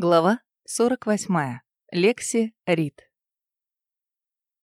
Глава 48. Лекси Рид.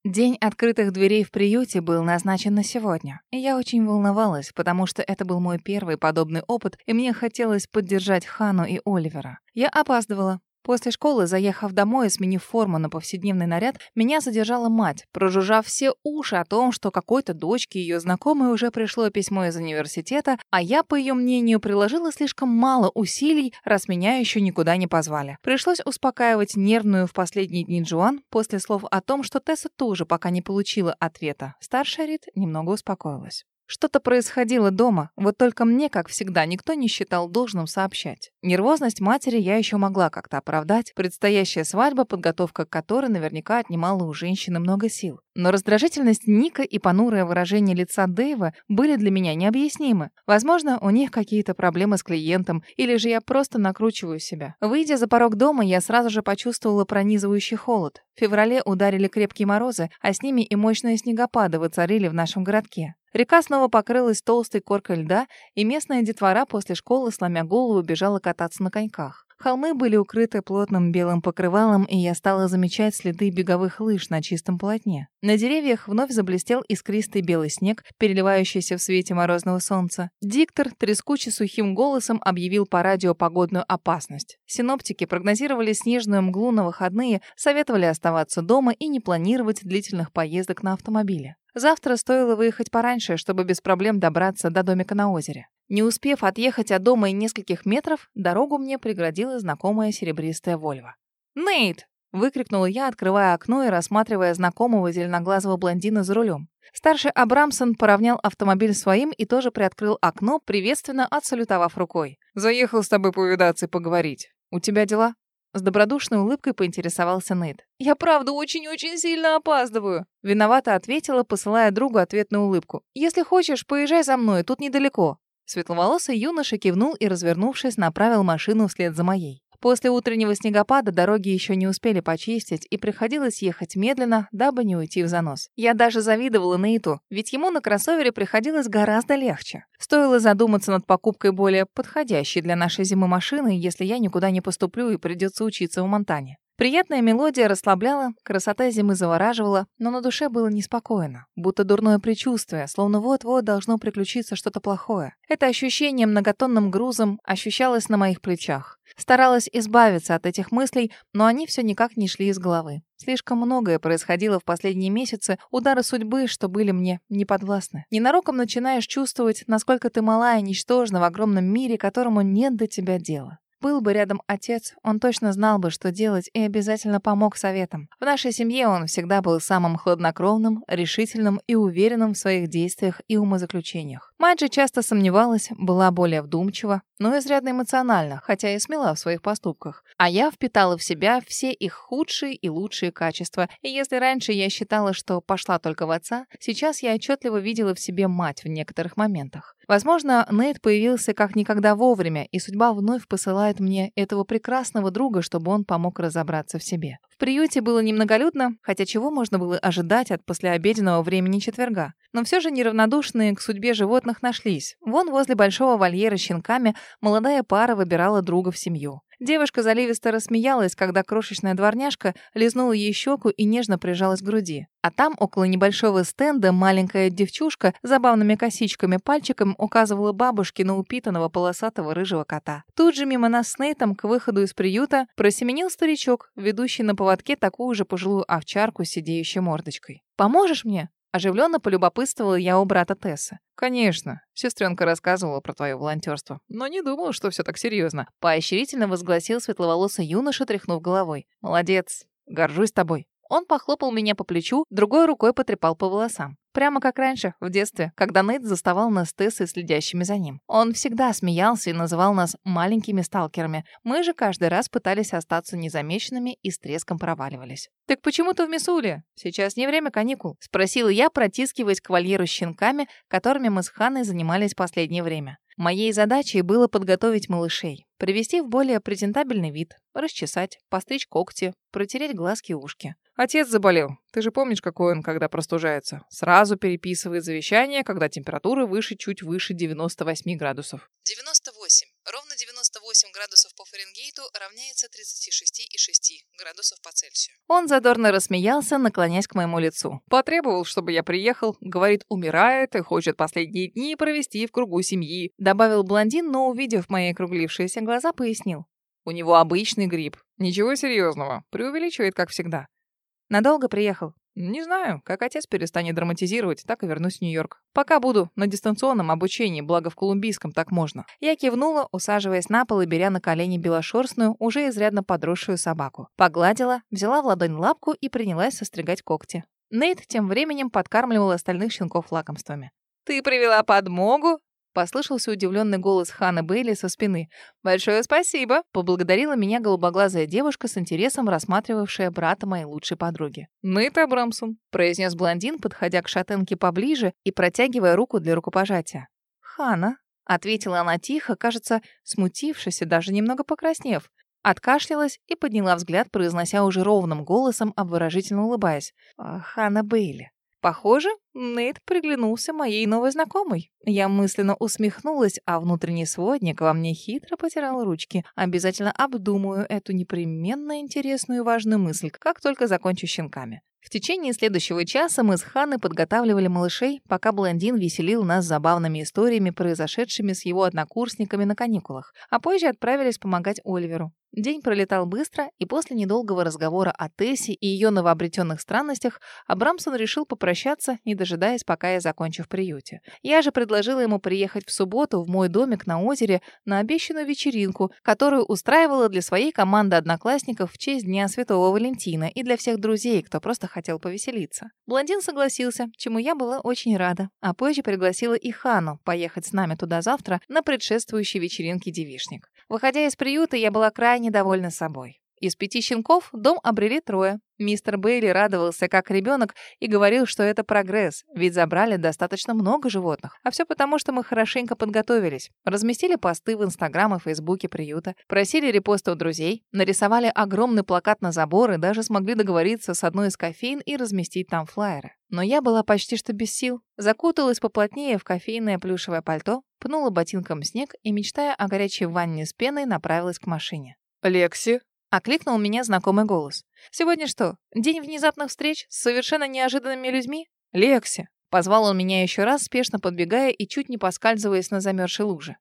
День открытых дверей в приюте был назначен на сегодня, и я очень волновалась, потому что это был мой первый подобный опыт, и мне хотелось поддержать Хану и Оливера. Я опаздывала, После школы, заехав домой и сменив форму на повседневный наряд, меня задержала мать, прожужжав все уши о том, что какой-то дочке ее знакомой уже пришло письмо из университета, а я, по ее мнению, приложила слишком мало усилий, раз меня еще никуда не позвали. Пришлось успокаивать нервную в последние дни Джоан после слов о том, что Тесса тоже пока не получила ответа. Старшая Рит немного успокоилась. Что-то происходило дома, вот только мне, как всегда, никто не считал должным сообщать. Нервозность матери я еще могла как-то оправдать. Предстоящая свадьба, подготовка к которой наверняка отнимала у женщины много сил. Но раздражительность Ника и понурое выражение лица Дэйва были для меня необъяснимы. Возможно, у них какие-то проблемы с клиентом, или же я просто накручиваю себя. Выйдя за порог дома, я сразу же почувствовала пронизывающий холод. В феврале ударили крепкие морозы, а с ними и мощные снегопады воцарили в нашем городке. Река снова покрылась толстой коркой льда, и местная детвора после школы, сломя голову, бежала кататься на коньках. Холмы были укрыты плотным белым покрывалом, и я стала замечать следы беговых лыж на чистом полотне. На деревьях вновь заблестел искристый белый снег, переливающийся в свете морозного солнца. Диктор трескуче сухим голосом объявил по радио погодную опасность. Синоптики прогнозировали снежную мглу на выходные, советовали оставаться дома и не планировать длительных поездок на автомобиле. Завтра стоило выехать пораньше, чтобы без проблем добраться до домика на озере. Не успев отъехать от дома и нескольких метров, дорогу мне преградила знакомая серебристая Вольва. «Нейт!» — выкрикнула я, открывая окно и рассматривая знакомого зеленоглазого блондина за рулем. Старший Абрамсон поравнял автомобиль своим и тоже приоткрыл окно, приветственно отсалютовав рукой. «Заехал с тобой повидаться и поговорить. У тебя дела?» С добродушной улыбкой поинтересовался Нейт. «Я правда очень-очень сильно опаздываю!» Виновато ответила, посылая другу ответную улыбку. «Если хочешь, поезжай за мной, тут недалеко». Светловолосый юноша кивнул и, развернув,шись направил машину вслед за моей. После утреннего снегопада дороги еще не успели почистить, и приходилось ехать медленно, дабы не уйти в занос. Я даже завидовала Нейту, ведь ему на кроссовере приходилось гораздо легче. Стоило задуматься над покупкой более подходящей для нашей зимы машины, если я никуда не поступлю и придется учиться в Монтане. Приятная мелодия расслабляла, красота зимы завораживала, но на душе было неспокойно, будто дурное предчувствие, словно вот-вот должно приключиться что-то плохое. Это ощущение многотонным грузом ощущалось на моих плечах. Старалась избавиться от этих мыслей, но они все никак не шли из головы. Слишком многое происходило в последние месяцы, удары судьбы, что были мне неподвластны. Ненароком начинаешь чувствовать, насколько ты мала и ничтожна в огромном мире, которому нет до тебя дела. Был бы рядом отец, он точно знал бы, что делать, и обязательно помог советам. В нашей семье он всегда был самым хладнокровным, решительным и уверенным в своих действиях и умозаключениях. Мать же часто сомневалась, была более вдумчива, но изрядно эмоциональна, хотя и смела в своих поступках. А я впитала в себя все их худшие и лучшие качества, и если раньше я считала, что пошла только в отца, сейчас я отчетливо видела в себе мать в некоторых моментах. Возможно, Нейт появился как никогда вовремя, и судьба вновь посылает мне этого прекрасного друга, чтобы он помог разобраться в себе. В приюте было немноголюдно, хотя чего можно было ожидать от послеобеденного времени четверга. Но все же неравнодушные к судьбе животных нашлись. Вон возле большого вольера с щенками молодая пара выбирала друга в семью. Девушка заливисто рассмеялась, когда крошечная дворняжка лизнула ей щеку и нежно прижалась к груди. А там, около небольшого стенда, маленькая девчушка забавными косичками пальчиком указывала бабушке на упитанного полосатого рыжего кота. Тут же мимо нас с Нейтом к выходу из приюта просеменил старичок, ведущий на поводке такую же пожилую овчарку с сидеющей мордочкой. «Поможешь мне?» Оживленно полюбопытствовала я у брата Тесса. «Конечно. Сестренка рассказывала про твое волонтерство, но не думала, что все так серьезно. Поощрительно возгласил светловолосый юноша, тряхнув головой. «Молодец. Горжусь тобой». Он похлопал меня по плечу, другой рукой потрепал по волосам. Прямо как раньше, в детстве, когда Нейт заставал нас Тессой следящими за ним. Он всегда смеялся и называл нас маленькими сталкерами. Мы же каждый раз пытались остаться незамеченными и с треском проваливались. «Так почему ты в Мисуле? Сейчас не время каникул», — спросила я, протискиваясь к вольеру с щенками, которыми мы с Ханной занимались последнее время. Моей задачей было подготовить малышей, привести в более презентабельный вид, расчесать, постричь когти, протереть глазки и ушки. Отец заболел. Ты же помнишь, какой он, когда простужается. Сразу переписывает завещание, когда температура выше чуть выше 98 градусов. 98. Ровно 38 градусов по Фаренгейту равняется 36,6 градусов по Цельсию. Он задорно рассмеялся, наклоняясь к моему лицу. Потребовал, чтобы я приехал. Говорит, умирает и хочет последние дни провести в кругу семьи. Добавил блондин, но, увидев мои округлившиеся глаза, пояснил. У него обычный грипп. Ничего серьезного. Преувеличивает, как всегда. Надолго приехал? Не знаю. Как отец перестанет драматизировать, так и вернусь в Нью-Йорк. Пока буду на дистанционном обучении, благо в колумбийском так можно. Я кивнула, усаживаясь на пол и беря на колени белошерстную, уже изрядно подросшую собаку. Погладила, взяла в ладонь лапку и принялась состригать когти. Нейт тем временем подкармливал остальных щенков лакомствами. «Ты привела подмогу?» Послышался удивленный голос Ханы Бейли со спины. «Большое спасибо!» — поблагодарила меня голубоглазая девушка с интересом рассматривавшая брата моей лучшей подруги. «Нейт Абрамсон», — произнес блондин, подходя к шатенке поближе и протягивая руку для рукопожатия. «Хана», — ответила она тихо, кажется, смутившись и даже немного покраснев. Откашлялась и подняла взгляд, произнося уже ровным голосом, обворожительно улыбаясь. «Хана Бейли». Похоже, Нейт приглянулся моей новой знакомой. Я мысленно усмехнулась, а внутренний сводник во мне хитро потирал ручки. Обязательно обдумаю эту непременно интересную и важную мысль, как только закончу щенками. В течение следующего часа мы с Ханой подготавливали малышей, пока блондин веселил нас забавными историями, произошедшими с его однокурсниками на каникулах, а позже отправились помогать Оливеру. День пролетал быстро, и после недолгого разговора о Тессе и ее новообретенных странностях Абрамсон решил попрощаться, не дожидаясь, пока я закончу в приюте. Я же предложила ему приехать в субботу в мой домик на озере на обещанную вечеринку, которую устраивала для своей команды одноклассников в честь Дня Святого Валентина и для всех друзей, кто просто хотел повеселиться. Блондин согласился, чему я была очень рада, а позже пригласила и Хану поехать с нами туда завтра на предшествующей вечеринке девишник. Выходя из приюта, я была крайне довольна собой. Из пяти щенков дом обрели трое. Мистер Бейли радовался как ребенок и говорил, что это прогресс, ведь забрали достаточно много животных. А все потому, что мы хорошенько подготовились. Разместили посты в Инстаграм и Фейсбуке приюта, просили репосты у друзей, нарисовали огромный плакат на забор и даже смогли договориться с одной из кофеин и разместить там флаеры. Но я была почти что без сил. Закуталась поплотнее в кофейное плюшевое пальто, пнула ботинком снег и, мечтая о горячей ванне с пеной, направилась к машине. «Лекси?» — окликнул меня знакомый голос. «Сегодня что, день внезапных встреч с совершенно неожиданными людьми?» «Лекси!» — позвал он меня еще раз, спешно подбегая и чуть не поскальзываясь на замерзшей луже.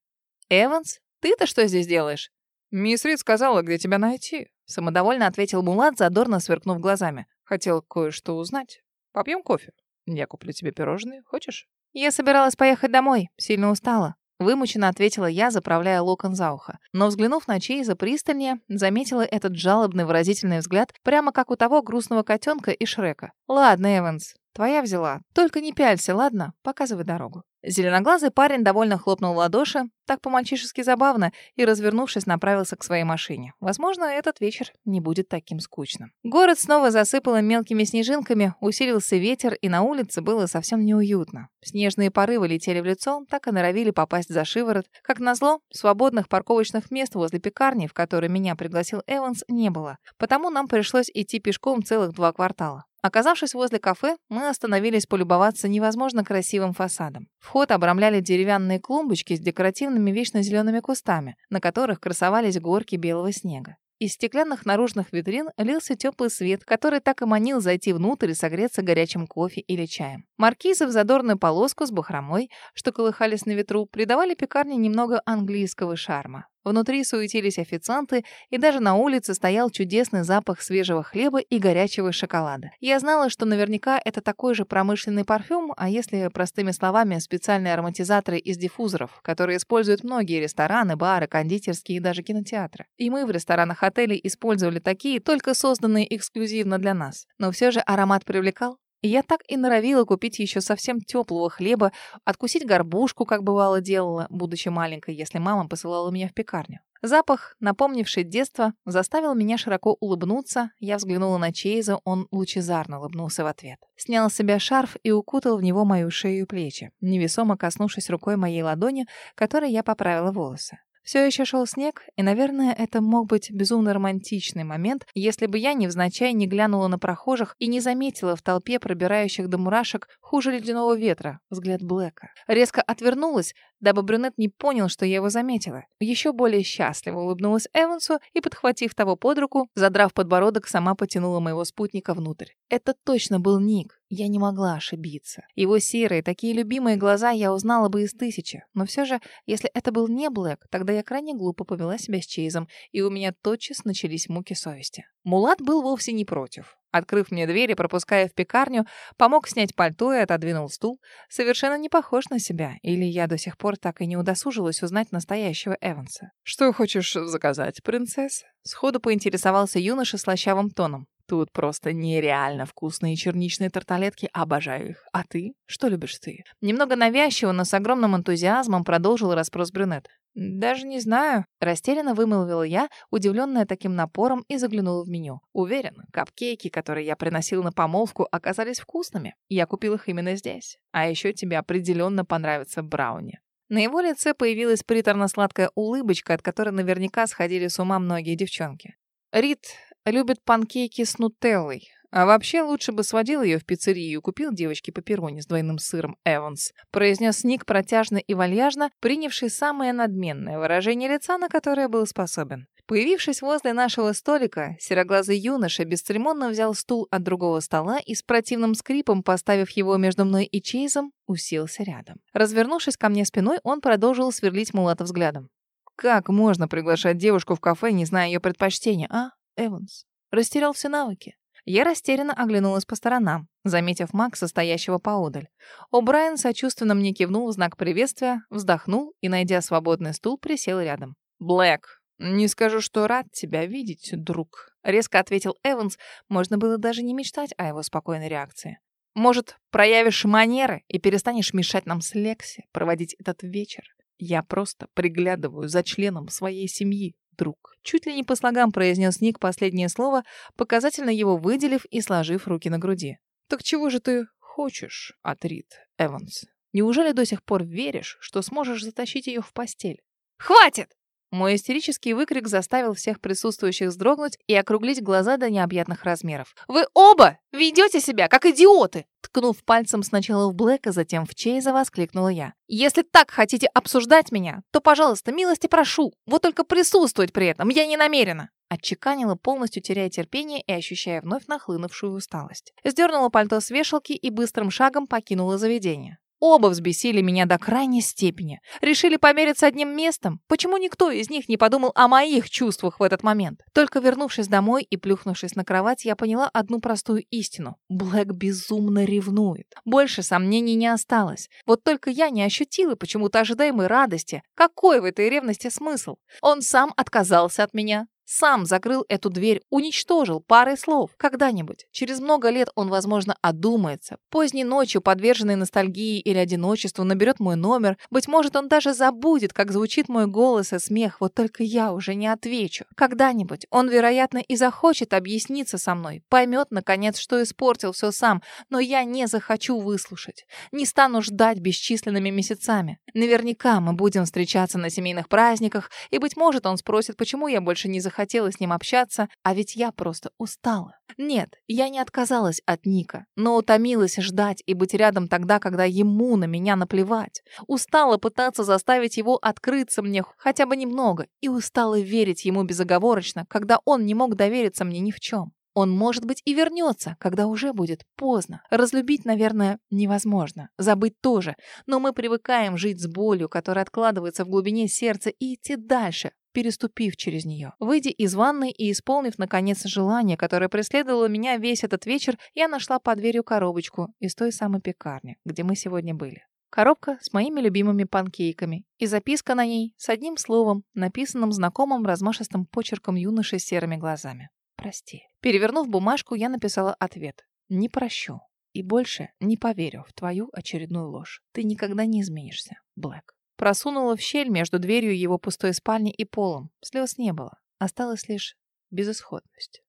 «Эванс, ты-то что здесь делаешь?» «Мисс Рид сказала, где тебя найти», — самодовольно ответил Мулат, задорно сверкнув глазами. «Хотел кое-что узнать. Попьем кофе? Я куплю тебе пирожные. Хочешь?» «Я собиралась поехать домой. Сильно устала. Вымученно ответила я, заправляя локон за ухо. Но, взглянув на Чейза пристальнее, заметила этот жалобный выразительный взгляд, прямо как у того грустного котенка и Шрека. «Ладно, Эванс, твоя взяла. Только не пялься, ладно? Показывай дорогу». Зеленоглазый парень довольно хлопнул в ладоши, так по-мальчишески забавно, и, развернувшись, направился к своей машине. Возможно, этот вечер не будет таким скучным. Город снова засыпало мелкими снежинками, усилился ветер, и на улице было совсем неуютно. Снежные порывы летели в лицо, так и норовили попасть за шиворот. Как назло, свободных парковочных мест возле пекарни, в которой меня пригласил Эванс, не было. Потому нам пришлось идти пешком целых два квартала. Оказавшись возле кафе, мы остановились полюбоваться невозможно красивым фасадом. Вход обрамляли деревянные клумбочки с декоративными вечно зелеными кустами, на которых красовались горки белого снега. Из стеклянных наружных витрин лился теплый свет, который так и манил зайти внутрь и согреться горячим кофе или чаем. Маркизы в задорную полоску с бахромой, что колыхались на ветру, придавали пекарне немного английского шарма. Внутри суетились официанты, и даже на улице стоял чудесный запах свежего хлеба и горячего шоколада. Я знала, что наверняка это такой же промышленный парфюм, а если простыми словами, специальные ароматизаторы из диффузоров, которые используют многие рестораны, бары, кондитерские и даже кинотеатры. И мы в ресторанах отелей использовали такие, только созданные эксклюзивно для нас. Но все же аромат привлекал, я так и норовила купить еще совсем теплого хлеба, откусить горбушку, как бывало делала, будучи маленькой, если мама посылала меня в пекарню. Запах, напомнивший детство, заставил меня широко улыбнуться. Я взглянула на Чейза, он лучезарно улыбнулся в ответ. Снял с себя шарф и укутал в него мою шею и плечи, невесомо коснувшись рукой моей ладони, которой я поправила волосы. Все еще шел снег, и, наверное, это мог быть безумно романтичный момент, если бы я невзначай не глянула на прохожих и не заметила в толпе пробирающих до мурашек хуже ледяного ветра взгляд Блэка. Резко отвернулась, дабы брюнет не понял, что я его заметила. Еще более счастливо улыбнулась Эвансу и, подхватив того под руку, задрав подбородок, сама потянула моего спутника внутрь. Это точно был Ник. Я не могла ошибиться. Его серые, такие любимые глаза я узнала бы из тысячи. Но все же, если это был не Блэк, тогда я крайне глупо повела себя с Чейзом, и у меня тотчас начались муки совести. Мулат был вовсе не против. Открыв мне дверь и пропуская в пекарню, помог снять пальто и отодвинул стул. Совершенно не похож на себя, или я до сих пор так и не удосужилась узнать настоящего Эванса. «Что хочешь заказать, принцесса?» Сходу поинтересовался юноша слащавым тоном. Тут просто нереально вкусные черничные тарталетки, обожаю их. А ты? Что любишь ты? Немного навязчиво, но с огромным энтузиазмом продолжил расспрос брюнет. «Даже не знаю», — растерянно вымолвила я, удивленная таким напором, и заглянула в меню. Уверен, капкейки, которые я приносил на помолвку, оказались вкусными. Я купил их именно здесь. А еще тебе определенно понравится брауни. На его лице появилась приторно-сладкая улыбочка, от которой наверняка сходили с ума многие девчонки. Рид любит панкейки с нутеллой. А вообще лучше бы сводил ее в пиццерию и купил девочке пепперони с двойным сыром Эванс. Произнес Ник протяжно и вальяжно, принявший самое надменное выражение лица, на которое был способен. Появившись возле нашего столика, сероглазый юноша бесцеремонно взял стул от другого стола и с противным скрипом, поставив его между мной и Чейзом, уселся рядом. Развернувшись ко мне спиной, он продолжил сверлить Мулата взглядом. «Как можно приглашать девушку в кафе, не зная ее предпочтения, а?» Эванс. Растерял все навыки. Я растерянно оглянулась по сторонам, заметив Макса, стоящего поодаль. О'Брайен сочувственно мне кивнул в знак приветствия, вздохнул и, найдя свободный стул, присел рядом. «Блэк, не скажу, что рад тебя видеть, друг», — резко ответил Эванс. Можно было даже не мечтать о его спокойной реакции. «Может, проявишь манеры и перестанешь мешать нам с Лекси проводить этот вечер? Я просто приглядываю за членом своей семьи, друг. Чуть ли не по слогам произнес Ник последнее слово, показательно его выделив и сложив руки на груди. «Так чего же ты хочешь от Рид, Эванс? Неужели до сих пор веришь, что сможешь затащить ее в постель?» «Хватит!» Мой истерический выкрик заставил всех присутствующих вздрогнуть и округлить глаза до необъятных размеров. «Вы оба ведете себя, как идиоты!» Ткнув пальцем сначала в Блэка, затем в Чейза, воскликнула я. «Если так хотите обсуждать меня, то, пожалуйста, милости прошу. Вот только присутствовать при этом я не намерена!» Отчеканила, полностью теряя терпение и ощущая вновь нахлынувшую усталость. Сдернула пальто с вешалки и быстрым шагом покинула заведение. Оба взбесили меня до крайней степени. Решили помериться одним местом. Почему никто из них не подумал о моих чувствах в этот момент? Только вернувшись домой и плюхнувшись на кровать, я поняла одну простую истину. Блэк безумно ревнует. Больше сомнений не осталось. Вот только я не ощутила почему-то ожидаемой радости. Какой в этой ревности смысл? Он сам отказался от меня, сам закрыл эту дверь, уничтожил парой слов. Когда-нибудь, через много лет он, возможно, одумается. Поздней ночью, подверженный ностальгии или одиночеству, наберет мой номер. Быть может, он даже забудет, как звучит мой голос и смех, вот только я уже не отвечу. Когда-нибудь он, вероятно, и захочет объясниться со мной, поймет, наконец, что испортил все сам, но я не захочу выслушать. Не стану ждать бесчисленными месяцами. Наверняка мы будем встречаться на семейных праздниках, и, быть может, он спросит, почему я больше не захочу захотела с ним общаться, а ведь я просто устала. Нет, я не отказалась от Ника, но утомилась ждать и быть рядом тогда, когда ему на меня наплевать. Устала пытаться заставить его открыться мне хотя бы немного и устала верить ему безоговорочно, когда он не мог довериться мне ни в чем. Он, может быть, и вернется, когда уже будет поздно. Разлюбить, наверное, невозможно. Забыть тоже. Но мы привыкаем жить с болью, которая откладывается в глубине сердца, и идти дальше, переступив через нее. Выйдя из ванной и исполнив, наконец, желание, которое преследовало меня весь этот вечер, я нашла под дверью коробочку из той самой пекарни, где мы сегодня были. Коробка с моими любимыми панкейками и записка на ней с одним словом, написанным знакомым размашистым почерком юноши с серыми глазами прости». Перевернув бумажку, я написала ответ. «Не прощу. И больше не поверю в твою очередную ложь. Ты никогда не изменишься, Блэк». Просунула в щель между дверью его пустой спальни и полом. Слез не было. Осталась лишь безысходность.